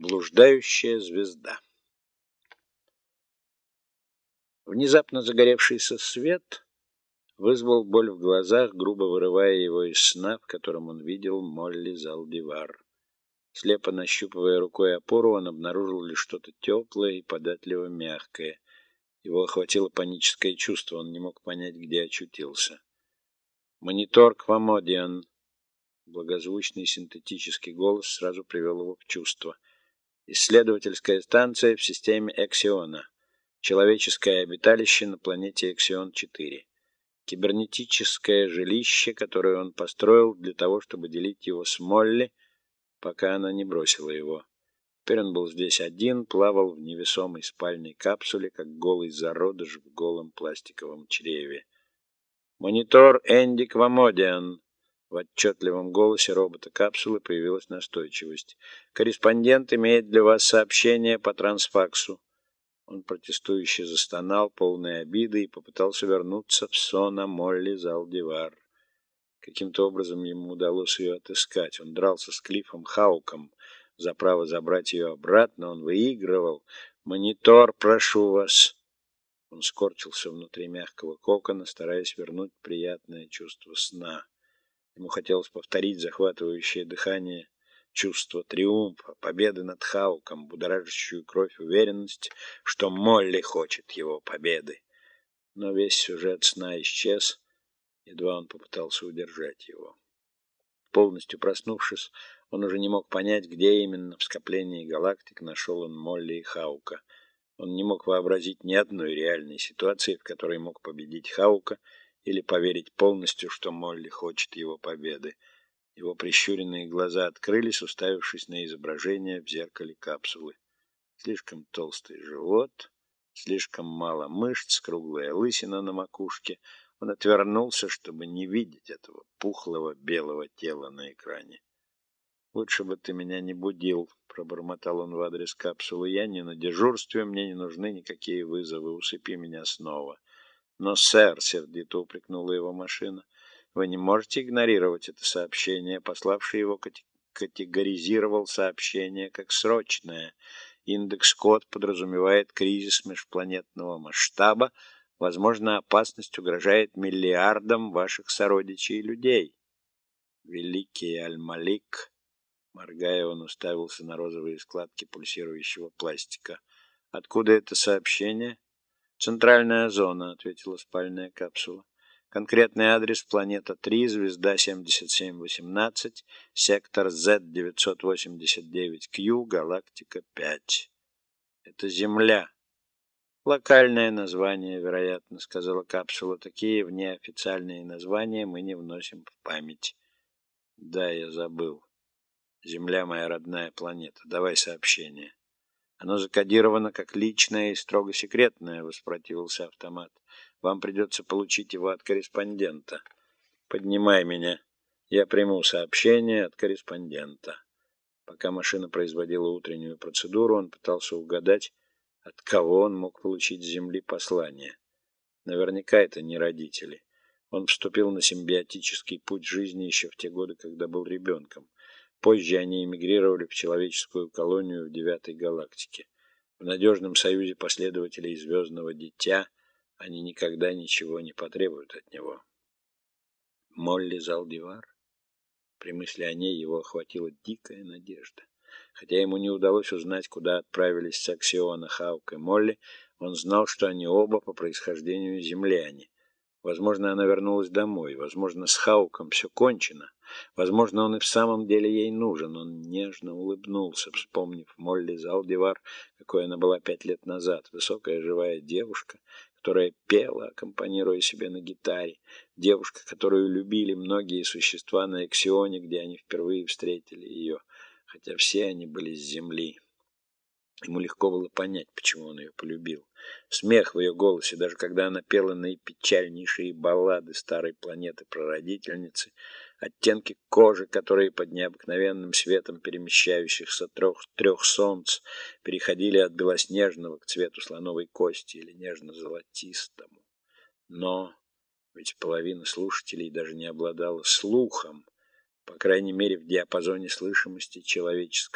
Блуждающая звезда. Внезапно загоревшийся свет вызвал боль в глазах, грубо вырывая его из сна, в котором он видел Молли Залдивар. Слепо нащупывая рукой опору, он обнаружил лишь что-то теплое и податливо мягкое. Его охватило паническое чувство, он не мог понять, где очутился. «Монитор Квамодиан!» Благозвучный синтетический голос сразу привел его в чувство — Исследовательская станция в системе Эксиона. Человеческое обиталище на планете Эксион-4. Кибернетическое жилище, которое он построил для того, чтобы делить его с Молли, пока она не бросила его. Теперь он был здесь один, плавал в невесомой спальной капсуле, как голый зародыш в голом пластиковом чреве. «Монитор Энди Квамодиан», в отчетливом голосе робота-капсулы появилась настойчивость. «Корреспондент имеет для вас сообщение по трансфаксу». Он протестующе застонал, полной обиды, и попытался вернуться в сон о Молли Залдивар. Каким-то образом ему удалось ее отыскать. Он дрался с Клиффом Хауком за право забрать ее обратно. Он выигрывал. «Монитор, прошу вас!» Он скорчился внутри мягкого кокона, стараясь вернуть приятное чувство сна. Ему хотелось повторить захватывающее дыхание, чувство триумфа, победы над Хауком, будоражащую кровь уверенность, что Молли хочет его победы. Но весь сюжет сна исчез, едва он попытался удержать его. Полностью проснувшись, он уже не мог понять, где именно в скоплении галактик нашел он Молли и Хаука. Он не мог вообразить ни одной реальной ситуации, в которой мог победить Хаука или поверить полностью, что Молли хочет его победы. Его прищуренные глаза открылись, уставившись на изображение в зеркале капсулы. Слишком толстый живот, слишком мало мышц, круглая лысина на макушке. Он отвернулся, чтобы не видеть этого пухлого белого тела на экране. «Лучше бы ты меня не будил», — пробормотал он в адрес капсулы. «Я не на дежурстве, мне не нужны никакие вызовы. Усыпи меня снова». Но, сэр, сердито упрекнула его машина, вы не можете игнорировать это сообщение. Пославший его категоризировал сообщение как срочное. Индекс-код подразумевает кризис межпланетного масштаба. Возможно, опасность угрожает миллиардам ваших сородичей и людей. Великий Аль-Малик, моргая, он уставился на розовые складки пульсирующего пластика. Откуда это сообщение? «Центральная зона», — ответила спальная капсула. «Конкретный адрес планета 3, звезда 7718, сектор Z989Q, галактика 5». «Это Земля». «Локальное название, вероятно», — сказала капсула. «Такие внеофициальные названия мы не вносим в память». «Да, я забыл. Земля — моя родная планета. Давай сообщение». Оно закодировано как личное и строго секретное, воспротивился автомат. Вам придется получить его от корреспондента. Поднимай меня. Я приму сообщение от корреспондента. Пока машина производила утреннюю процедуру, он пытался угадать, от кого он мог получить с Земли послание. Наверняка это не родители. Он вступил на симбиотический путь жизни еще в те годы, когда был ребенком. Позже они эмигрировали в человеческую колонию в девятой галактике. В надежном союзе последователей звездного дитя они никогда ничего не потребуют от него. Молли Залдивар? При мысли о ней его охватила дикая надежда. Хотя ему не удалось узнать, куда отправились Саксиона, Хаук и Молли, он знал, что они оба по происхождению земляне. Возможно, она вернулась домой. Возможно, с Хауком все кончено. Возможно, он и в самом деле ей нужен. Он нежно улыбнулся, вспомнив Молли Залдивар, какой она была пять лет назад. Высокая живая девушка, которая пела, аккомпанируя себе на гитаре. Девушка, которую любили многие существа на Эксионе, где они впервые встретили ее. Хотя все они были с земли. Ему легко было понять, почему он ее полюбил. Смех в ее голосе, даже когда она пела наипечальнейшие баллады старой планеты прародительницы, оттенки кожи, которые под необыкновенным светом перемещающихся трех, трех солнц переходили от белоснежного к цвету слоновой кости или нежно-золотистому. Но ведь половина слушателей даже не обладала слухом, по крайней мере в диапазоне слышимости человеческого